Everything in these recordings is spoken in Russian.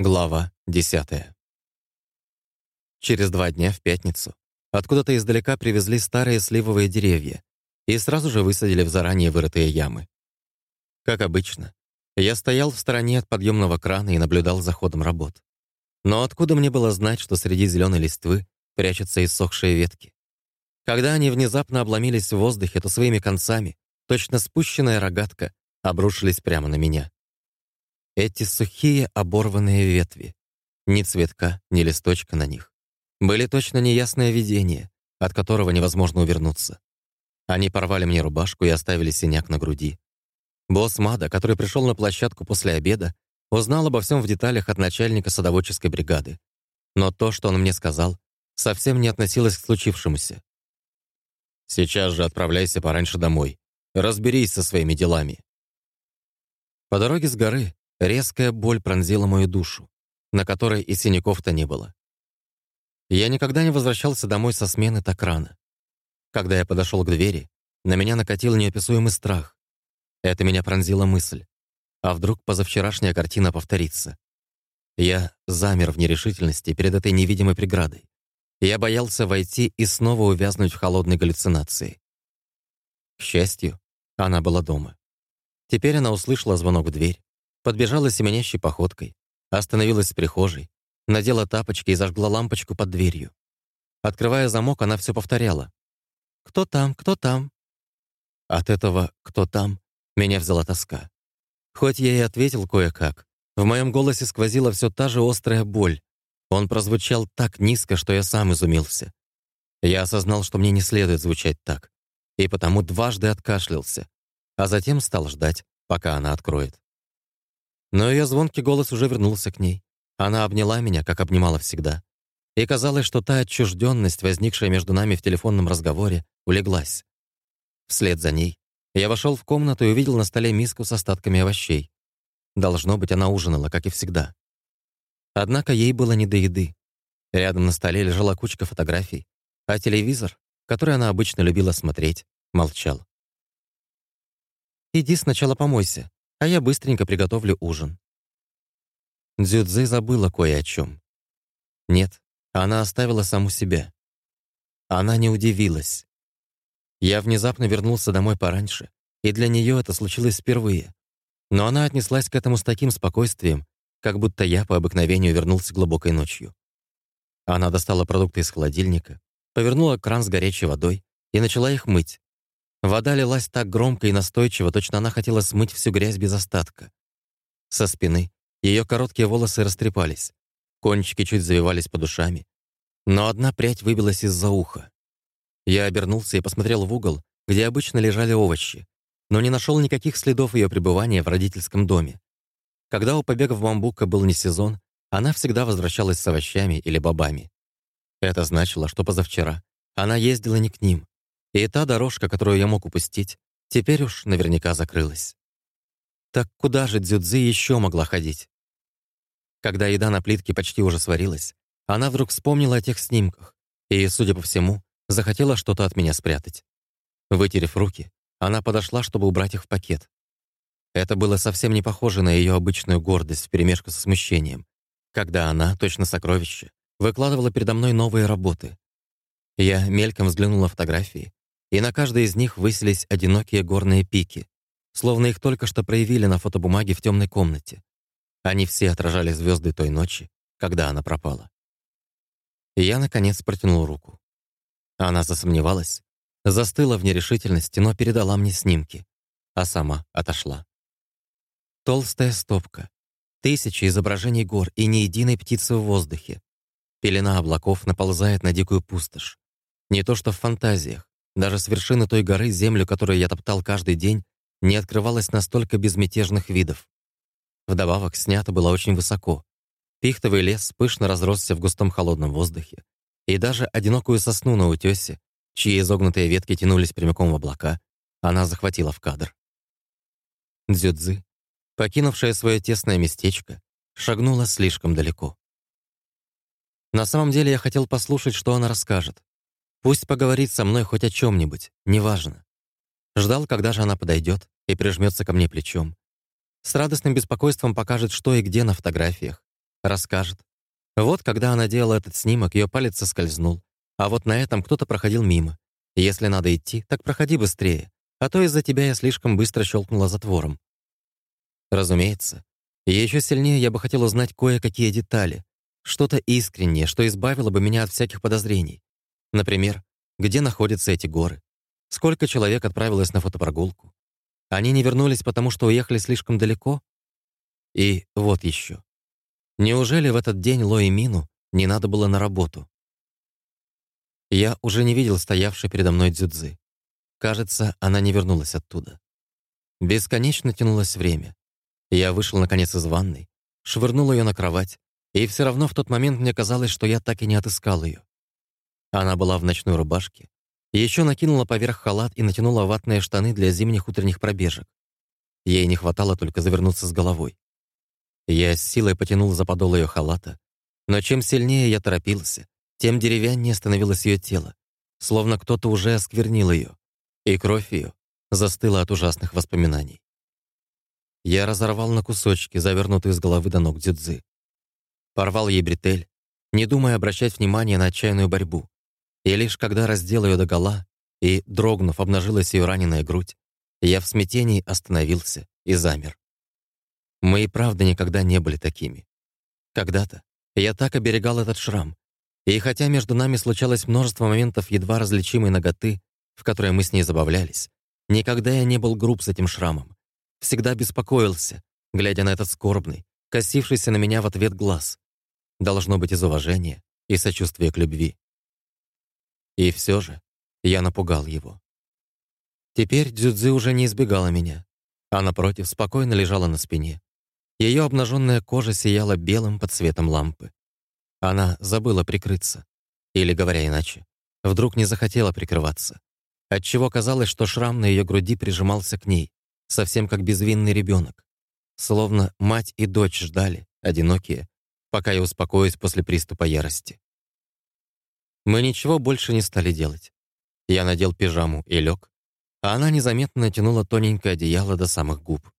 Глава 10. Через два дня, в пятницу, откуда-то издалека привезли старые сливовые деревья и сразу же высадили в заранее вырытые ямы. Как обычно, я стоял в стороне от подъемного крана и наблюдал за ходом работ. Но откуда мне было знать, что среди зеленой листвы прячутся иссохшие ветки? Когда они внезапно обломились в воздухе, то своими концами, точно спущенная рогатка, обрушились прямо на меня. Эти сухие оборванные ветви. Ни цветка, ни листочка на них. Были точно неясное видение, от которого невозможно увернуться. Они порвали мне рубашку и оставили синяк на груди. Босс Мада, который пришел на площадку после обеда, узнал обо всем в деталях от начальника садоводческой бригады. Но то, что он мне сказал, совсем не относилось к случившемуся. «Сейчас же отправляйся пораньше домой. Разберись со своими делами». По дороге с горы Резкая боль пронзила мою душу, на которой и синяков-то не было. Я никогда не возвращался домой со смены так рано. Когда я подошел к двери, на меня накатил неописуемый страх. Это меня пронзила мысль. А вдруг позавчерашняя картина повторится? Я замер в нерешительности перед этой невидимой преградой. Я боялся войти и снова увязнуть в холодной галлюцинации. К счастью, она была дома. Теперь она услышала звонок в дверь, Подбежала семенящей походкой, остановилась в прихожей, надела тапочки и зажгла лампочку под дверью. Открывая замок, она все повторяла. «Кто там? Кто там?» От этого «кто там?» меня взяла тоска. Хоть я и ответил кое-как, в моем голосе сквозила все та же острая боль. Он прозвучал так низко, что я сам изумился. Я осознал, что мне не следует звучать так, и потому дважды откашлялся, а затем стал ждать, пока она откроет. Но ее звонкий голос уже вернулся к ней. Она обняла меня, как обнимала всегда. И казалось, что та отчужденность, возникшая между нами в телефонном разговоре, улеглась. Вслед за ней я вошел в комнату и увидел на столе миску с остатками овощей. Должно быть, она ужинала, как и всегда. Однако ей было не до еды. Рядом на столе лежала кучка фотографий, а телевизор, который она обычно любила смотреть, молчал. «Иди сначала помойся», а я быстренько приготовлю ужин. Дзюдзи забыла кое о чем. Нет, она оставила саму себя. Она не удивилась. Я внезапно вернулся домой пораньше, и для нее это случилось впервые. Но она отнеслась к этому с таким спокойствием, как будто я по обыкновению вернулся глубокой ночью. Она достала продукты из холодильника, повернула кран с горячей водой и начала их мыть, Вода лилась так громко и настойчиво, точно она хотела смыть всю грязь без остатка. Со спины ее короткие волосы растрепались, кончики чуть завивались под ушами, но одна прядь выбилась из-за уха. Я обернулся и посмотрел в угол, где обычно лежали овощи, но не нашел никаких следов ее пребывания в родительском доме. Когда у побегов бамбука был не сезон, она всегда возвращалась с овощами или бобами. Это значило, что позавчера она ездила не к ним, и та дорожка, которую я мог упустить, теперь уж наверняка закрылась. Так куда же Дзюдзи еще могла ходить? Когда еда на плитке почти уже сварилась, она вдруг вспомнила о тех снимках и, судя по всему, захотела что-то от меня спрятать. Вытерев руки, она подошла, чтобы убрать их в пакет. Это было совсем не похоже на ее обычную гордость вперемешку со смущением, когда она, точно сокровище, выкладывала передо мной новые работы. Я мельком взглянула на фотографии и на каждой из них высились одинокие горные пики, словно их только что проявили на фотобумаге в темной комнате. Они все отражали звезды той ночи, когда она пропала. И я, наконец, протянул руку. Она засомневалась, застыла в нерешительности, но передала мне снимки, а сама отошла. Толстая стопка, тысячи изображений гор и ни единой птицы в воздухе. Пелена облаков наползает на дикую пустошь. Не то что в фантазиях. Даже с вершины той горы землю, которую я топтал каждый день, не открывалось настолько безмятежных видов. Вдобавок, снято было очень высоко. Пихтовый лес пышно разросся в густом холодном воздухе, и даже одинокую сосну на утёсе, чьи изогнутые ветки тянулись прямиком в облака, она захватила в кадр. Дзюдзы, покинувшая свое тесное местечко, шагнула слишком далеко. На самом деле я хотел послушать, что она расскажет, Пусть поговорит со мной хоть о чем-нибудь, неважно. Ждал, когда же она подойдет и прижмется ко мне плечом. С радостным беспокойством покажет, что и где на фотографиях. расскажет. Вот когда она делала этот снимок, ее палец соскользнул, а вот на этом кто-то проходил мимо. Если надо идти, так проходи быстрее, а то из-за тебя я слишком быстро щелкнула затвором. Разумеется. И еще сильнее я бы хотел узнать кое-какие детали, что-то искреннее, что избавило бы меня от всяких подозрений. Например, где находятся эти горы? Сколько человек отправилось на фотопрогулку? Они не вернулись, потому что уехали слишком далеко? И вот еще. Неужели в этот день Лои Мину не надо было на работу? Я уже не видел стоявшей передо мной дзюдзы. Кажется, она не вернулась оттуда. Бесконечно тянулось время. Я вышел, наконец, из ванной, швырнул ее на кровать, и все равно в тот момент мне казалось, что я так и не отыскал ее. Она была в ночной рубашке, еще накинула поверх халат и натянула ватные штаны для зимних утренних пробежек. Ей не хватало только завернуться с головой. Я с силой потянул за подол ее халата, но чем сильнее я торопился, тем деревяннее становилось ее тело, словно кто-то уже осквернил ее, и кровь ее застыла от ужасных воспоминаний. Я разорвал на кусочки, завернутые с головы до ног дзюдзы. Порвал ей бретель, не думая обращать внимание на отчаянную борьбу. И лишь когда раздел ее догола и, дрогнув, обнажилась ее раненая грудь, я в смятении остановился и замер. Мы и правда никогда не были такими. Когда-то я так оберегал этот шрам, и хотя между нами случалось множество моментов едва различимой ноготы, в которые мы с ней забавлялись, никогда я не был груб с этим шрамом. Всегда беспокоился, глядя на этот скорбный, косившийся на меня в ответ глаз. Должно быть из уважения и сочувствия к любви. И все же я напугал его. Теперь Дзюдзи уже не избегала меня, а напротив спокойно лежала на спине. Ее обнаженная кожа сияла белым под светом лампы. Она забыла прикрыться. Или, говоря иначе, вдруг не захотела прикрываться. Отчего казалось, что шрам на ее груди прижимался к ней, совсем как безвинный ребенок. Словно мать и дочь ждали, одинокие, пока я успокоюсь после приступа ярости. Мы ничего больше не стали делать. Я надел пижаму и лег, а она незаметно натянула тоненькое одеяло до самых губ,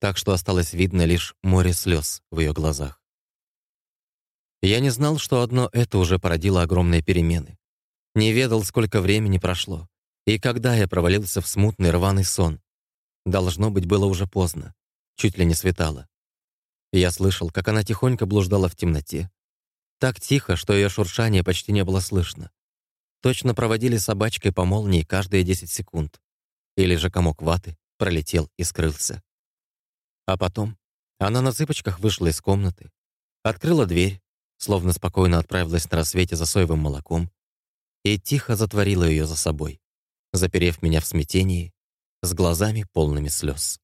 так что осталось видно лишь море слез в ее глазах. Я не знал, что одно это уже породило огромные перемены. Не ведал, сколько времени прошло, и когда я провалился в смутный рваный сон. Должно быть, было уже поздно, чуть ли не светало. Я слышал, как она тихонько блуждала в темноте, так тихо, что ее шуршание почти не было слышно. Точно проводили собачкой по молнии каждые 10 секунд. Или же комок ваты пролетел и скрылся. А потом она на цыпочках вышла из комнаты, открыла дверь, словно спокойно отправилась на рассвете за соевым молоком, и тихо затворила ее за собой, заперев меня в смятении, с глазами полными слез.